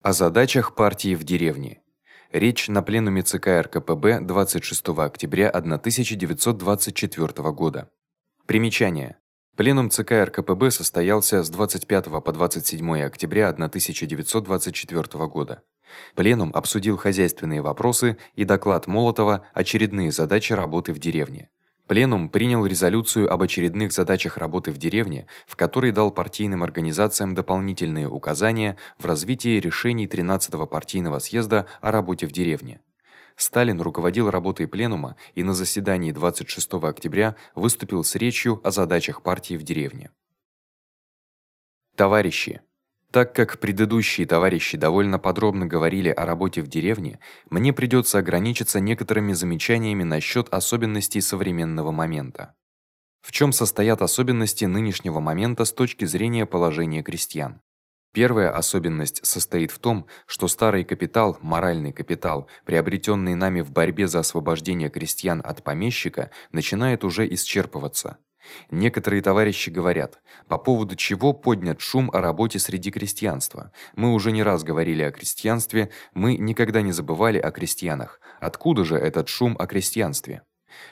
О задачах партии в деревне. Речь на пленуме ЦК РКПБ 26 октября 1924 года. Примечание: Пленум ЦК РКПБ состоялся с 25 по 27 октября 1924 года. Пленум обсудил хозяйственные вопросы и доклад Молотова очередные задачи работы в деревне. Пленум принял резолюцию об очередных задачах работы в деревне, в которой дал партийным организациям дополнительные указания в развитии решений 13-го партийного съезда о работе в деревне. Сталин руководил работой пленума и на заседании 26 октября выступил с речью о задачах партии в деревне. Товарищи, так как предыдущие товарищи довольно подробно говорили о работе в деревне, мне придётся ограничиться некоторыми замечаниями насчёт особенностей современного момента. В чём состоят особенности нынешнего момента с точки зрения положения крестьян? Первая особенность состоит в том, что старый капитал, моральный капитал, приобретённый нами в борьбе за освобождение крестьян от помещика, начинает уже исчерпываться. Некоторые товарищи говорят: по поводу чего поднят шум о работе среди крестьянства. Мы уже не раз говорили о крестьянстве, мы никогда не забывали о крестьянах. Откуда же этот шум о крестьянстве?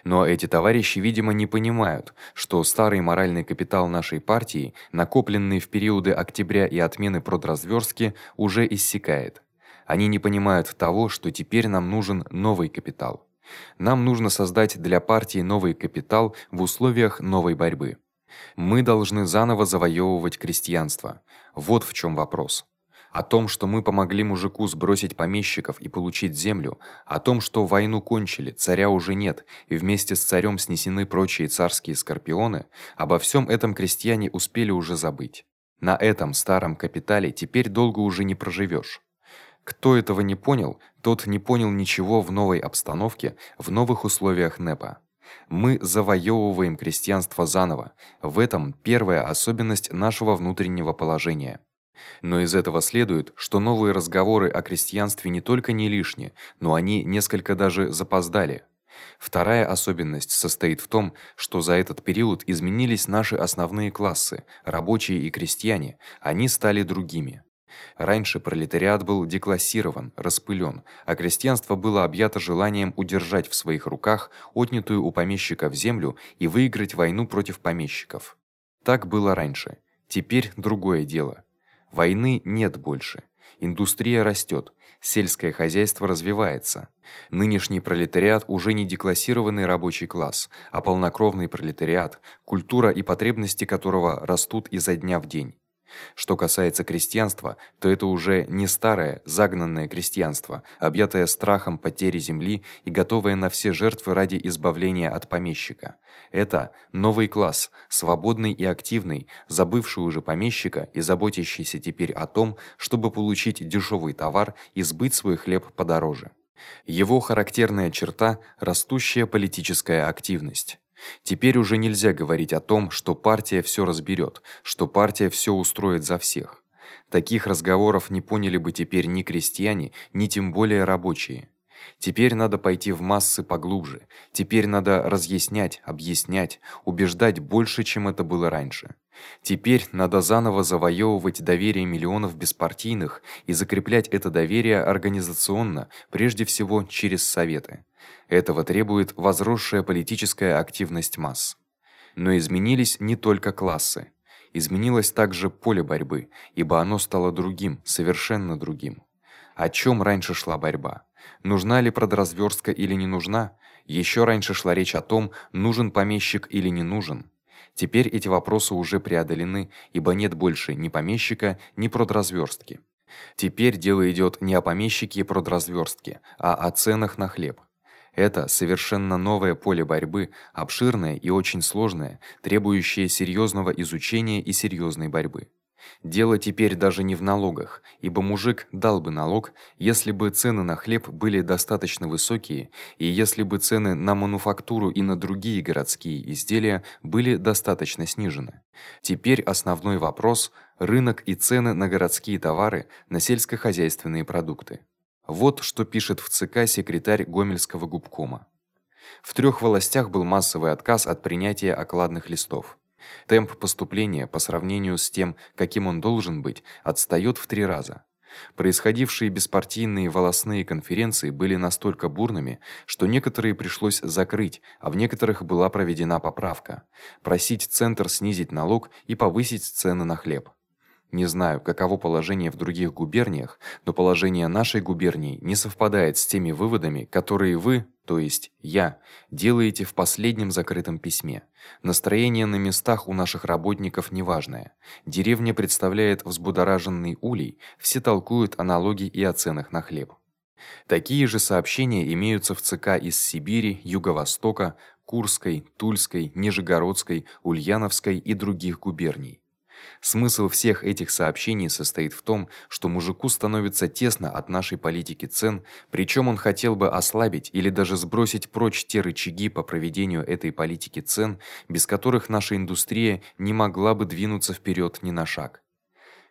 Но эти товарищи, видимо, не понимают, что старый моральный капитал нашей партии, накопленный в периоды октября и отмены продразверстки, уже иссякает. Они не понимают того, что теперь нам нужен новый капитал. Нам нужно создать для партии новый капитал в условиях новой борьбы. Мы должны заново завоевывать крестьянство. Вот в чём вопрос. О том, что мы помогли мужику сбросить помещиков и получить землю, о том, что войну кончили, царя уже нет, и вместе с царем снесены прочие царские скорпионы, обо всем этом крестьяне успели уже забыть. На этом старом капитале теперь долго уже не проживешь. Кто этого не понял, тот не понял ничего в новой обстановке, в новых условиях НЭПа. Мы завоевываем крестьянство заново. В этом первая особенность нашего внутреннего положения. Но из этого следует, что новые разговоры о крестьянстве не только не лишние, но они несколько даже запоздали. Вторая особенность состоит в том, что за этот период изменились наши основные классы, рабочие и крестьяне, они стали другими. Раньше пролетариат был деклассирован, распылён, а крестьянство было объято желанием удержать в своих руках отнятую у помещиков землю и выиграть войну против помещиков. Так было раньше. Теперь другое дело. Войны нет больше. Индустрия растёт, сельское хозяйство развивается. Нынешний пролетариат уже не деклассированный рабочий класс, а полнокровный пролетариат, культура и потребности которого растут изо дня в день. Что касается крестьянства, то это уже не старое, загнанное крестьянство, объятое страхом потери земли и готовое на все жертвы ради избавления от помещика. Это новый класс, свободный и активный, забывший уже помещика и заботящийся теперь о том, чтобы получить дешёвый товар и сбыть свой хлеб подороже. Его характерная черта растущая политическая активность. Теперь уже нельзя говорить о том, что партия всё разберёт, что партия всё устроит за всех. Таких разговоров не поняли бы теперь ни крестьяне, ни тем более рабочие. Теперь надо пойти в массы поглубже. Теперь надо разъяснять, объяснять, убеждать больше, чем это было раньше. Теперь надо заново завоевывать доверие миллионов беспартийных и закреплять это доверие организационно, прежде всего через советы. Этого требует возросшая политическая активность масс. Но изменились не только классы. Изменилось также поле борьбы, ибо оно стало другим, совершенно другим. О чём раньше шла борьба? Нужна ли продразверстка или не нужна? Ещё раньше шла речь о том, нужен помещик или не нужен. Теперь эти вопросы уже преодолены, ибо нет больше ни помещика, ни продразверстки. Теперь дело идёт не о помещике и продразверстке, а о ценах на хлеб. Это совершенно новое поле борьбы, обширное и очень сложное, требующее серьёзного изучения и серьёзной борьбы. Дело теперь даже не в налогах, ибо мужик дал бы налог, если бы цены на хлеб были достаточно высокие, и если бы цены на мануфактуру и на другие городские изделия были достаточно снижены. Теперь основной вопрос рынок и цены на городские товары, на сельскохозяйственные продукты. Вот что пишет в ЦК секретарь Гомельского губкома. В трёх властях был массовый отказ от принятия окладных листов. Темп поступления по сравнению с тем, каким он должен быть, отстаёт в три раза. Происходившие беспартийные волосные конференции были настолько бурными, что некоторые пришлось закрыть, а в некоторых была проведена поправка просить центр снизить налог и повысить цены на хлеб. Не знаю, каково положение в других губерниях, но положение нашей губернии не совпадает с теми выводами, которые вы, то есть я, делаете в последнем закрытом письме. Настроение на местах у наших работников неважное. Деревня представляет взбудораженный улей, все толкуют о налоге и о ценах на хлеб. Такие же сообщения имеются в ЦК из Сибири, Юго-Востока, Курской, Тульской, Нижегородской, Ульяновской и других губерний. Смысл всех этих сообщений состоит в том, что мужику становится тесно от нашей политики цен, причём он хотел бы ослабить или даже сбросить прочь те рычаги по проведению этой политики цен, без которых наша индустрия не могла бы двинуться вперёд ни на шаг.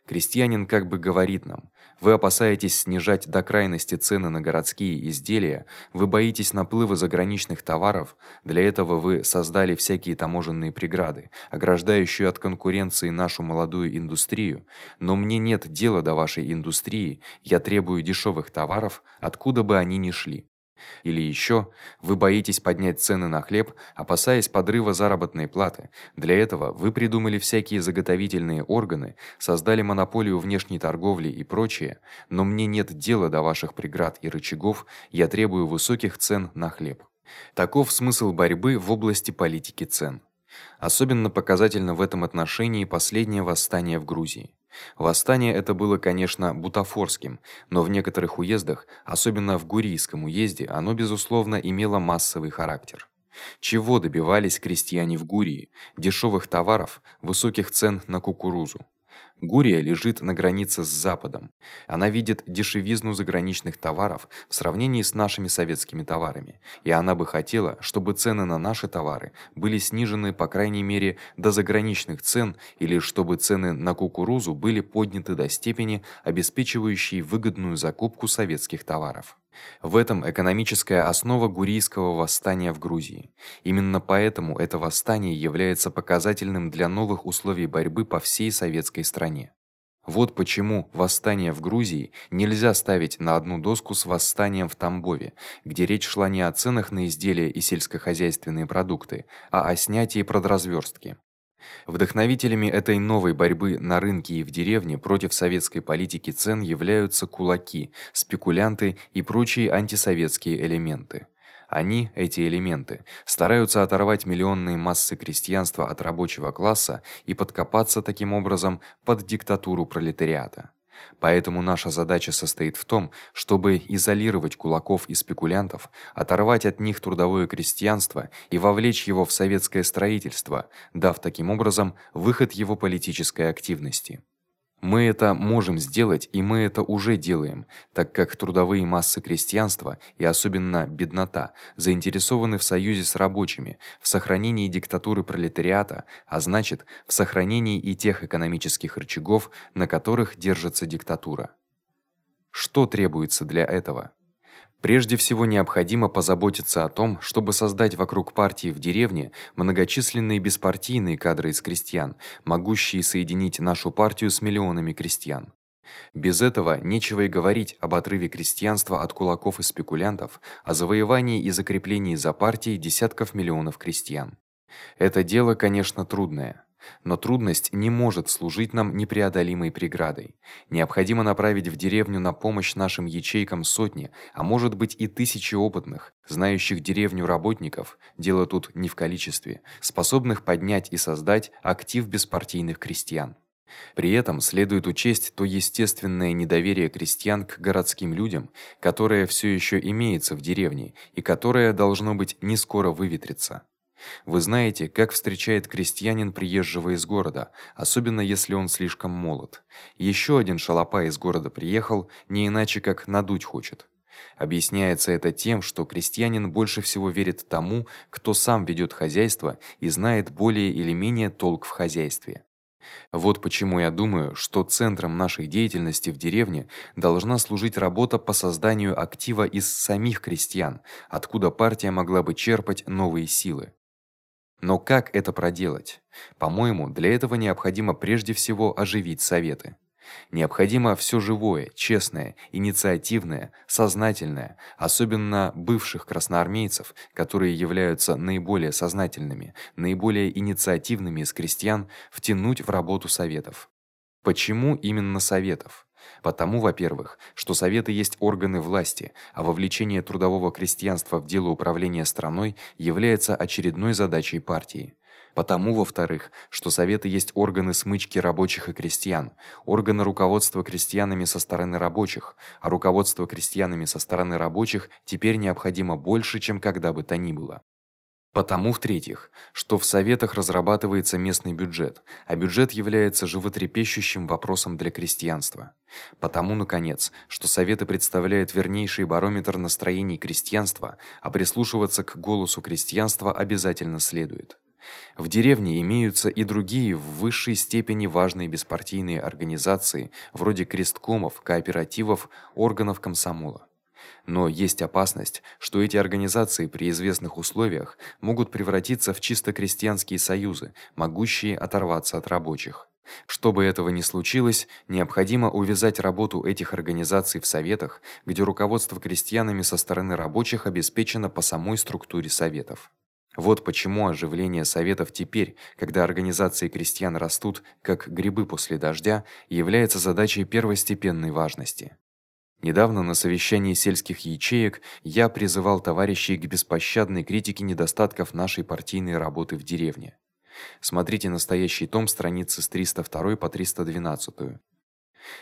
Крестьянин как бы говорит нам: вы опасаетесь снижать до крайности цены на городские изделия, вы боитесь наплыва заграничных товаров, для этого вы создали всякие таможенные преграды, ограждающие от конкуренции нашу молодую индустрию. Но мне нет дела до вашей индустрии, я требую дешёвых товаров, откуда бы они ни шли. Или ещё вы боитесь поднять цены на хлеб, опасаясь подрыва заработной платы. Для этого вы придумали всякие заготовительные органы, создали монополию внешней торговли и прочее, но мне нет дела до ваших преград и рычагов, я требую высоких цен на хлеб. Таков смысл борьбы в области политики цен. Особенно показательно в этом отношении последнее восстание в Грузии. Восстание это было, конечно, бутафорским, но в некоторых уездах, особенно в Гурийском уезде, оно безусловно имело массовый характер. Чего добивались крестьяне в Гурии? Дешёвых товаров, высоких цен на кукурузу. Гурия лежит на границе с Западом. Она видит дешевизну заграничных товаров в сравнении с нашими советскими товарами, и она бы хотела, чтобы цены на наши товары были снижены по крайней мере до заграничных цен или чтобы цены на кукурузу были подняты до степени, обеспечивающей выгодную закупку советских товаров. В этом экономическая основа гурийского восстания в Грузии. Именно поэтому это восстание является показательным для новых условий борьбы по всей советской стране. Вот почему восстание в Грузии нельзя ставить на одну доску с восстанием в Тамбове, где речь шла не о ценах на изделия и сельскохозяйственные продукты, а о снятии продразверстки. Вдохновителями этой новой борьбы на рынке и в деревне против советской политики цен являются кулаки, спекулянты и прочие антисоветские элементы. Они, эти элементы, стараются оторвать миллионные массы крестьянства от рабочего класса и подкопаться таким образом под диктатуру пролетариата. Поэтому наша задача состоит в том, чтобы изолировать кулаков и спекулянтов, оторвать от них трудовое крестьянство и вовлечь его в советское строительство, дав таким образом выход его политической активности. Мы это можем сделать, и мы это уже делаем, так как трудовые массы крестьянства и особенно беднота заинтересованы в союзе с рабочими, в сохранении диктатуры пролетариата, а значит, в сохранении и тех экономических рычагов, на которых держится диктатура. Что требуется для этого? Прежде всего необходимо позаботиться о том, чтобы создать вокруг партии в деревне многочисленные беспартийные кадры из крестьян, могущие соединить нашу партию с миллионами крестьян. Без этого нечего и говорить об отрыве крестьянства от кулаков и спекулянтов, о завоевании и закреплении за партией десятков миллионов крестьян. Это дело, конечно, трудное. Но трудность не может служить нам непреодолимой преградой. Необходимо направить в деревню на помощь нашим ячейкам сотни, а может быть и тысячи опытных, знающих деревню работников, дело тут не в количестве, способных поднять и создать актив беспартийных крестьян. При этом следует учесть то естественное недоверие крестьян к городским людям, которое всё ещё имеется в деревне и которое должно быть не скоро выветрится. Вы знаете, как встречает крестьянин приезжего из города, особенно если он слишком молод. Ещё один шалопай из города приехал, не иначе как надуть хочет. Объясняется это тем, что крестьянин больше всего верит тому, кто сам ведёт хозяйство и знает более или менее толк в хозяйстве. Вот почему я думаю, что центром нашей деятельности в деревне должна служить работа по созданию актива из самих крестьян, откуда партия могла бы черпать новые силы. Но как это проделать? По-моему, для этого необходимо прежде всего оживить советы. Необходимо всё живое, честное, инициативное, сознательное, особенно бывших красноармейцев, которые являются наиболее сознательными, наиболее инициативными из крестьян, втянуть в работу советов. Почему именно советов? Потому, во-первых, что советы есть органы власти, а вовлечение трудового крестьянства в дело управления страной является очередной задачей партии. Потому, во-вторых, что советы есть органы смычки рабочих и крестьян, органы руководства крестьянами со стороны рабочих, а руководство крестьянами со стороны рабочих теперь необходимо больше, чем когда бы то ни было. Потому в-третьих, что в советах разрабатывается местный бюджет, а бюджет является животрепещущим вопросом для крестьянства. Потому наконец, что советы представляют вернейший барометр настроений крестьянства, а прислушиваться к голосу крестьянства обязательно следует. В деревне имеются и другие в высшей степени важные беспартийные организации, вроде кресткомов, кооперативов, органов комсомола. Но есть опасность, что эти организации при известных условиях могут превратиться в чисто крестьянские союзы, могущие оторваться от рабочих. Чтобы этого не случилось, необходимо увязать работу этих организаций в советах, где руководство крестьянами со стороны рабочих обеспечено по самой структуре советов. Вот почему оживление советов теперь, когда организации крестьян растут как грибы после дождя, является задачей первостепенной важности. Недавно на совещании сельских ячеек я призывал товарищей к беспощадной критике недостатков нашей партийной работы в деревне. Смотрите настоящий том страницы с 302 по 312.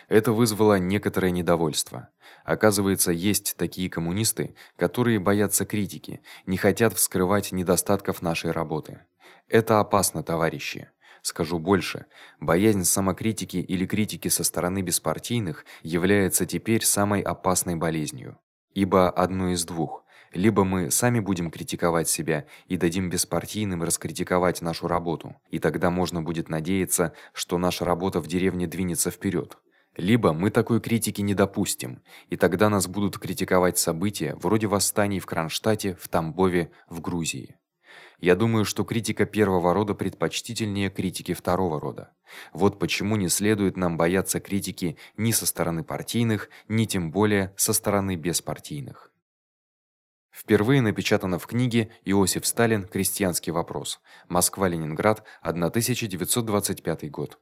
Это вызвало некоторое недовольство. Оказывается, есть такие коммунисты, которые боятся критики, не хотят вскрывать недостатков нашей работы. Это опасно, товарищи. Скажу больше, боязнь самокритики или критики со стороны беспартийных является теперь самой опасной болезнью. Ибо одно из двух: либо мы сами будем критиковать себя и дадим беспартийным раскритиковать нашу работу, и тогда можно будет надеяться, что наша работа в деревне двинется вперед. Либо мы такой критики не допустим, и тогда нас будут критиковать события вроде восстаний в Кронштадте, в Тамбове, в Грузии. Я думаю, что критика первого рода предпочтительнее критики второго рода. Вот почему не следует нам бояться критики ни со стороны партийных, ни тем более со стороны беспартийных. Впервые напечатано в книге Иосиф Сталин. Крестьянский вопрос. Москва-Ленинград, 1925 год.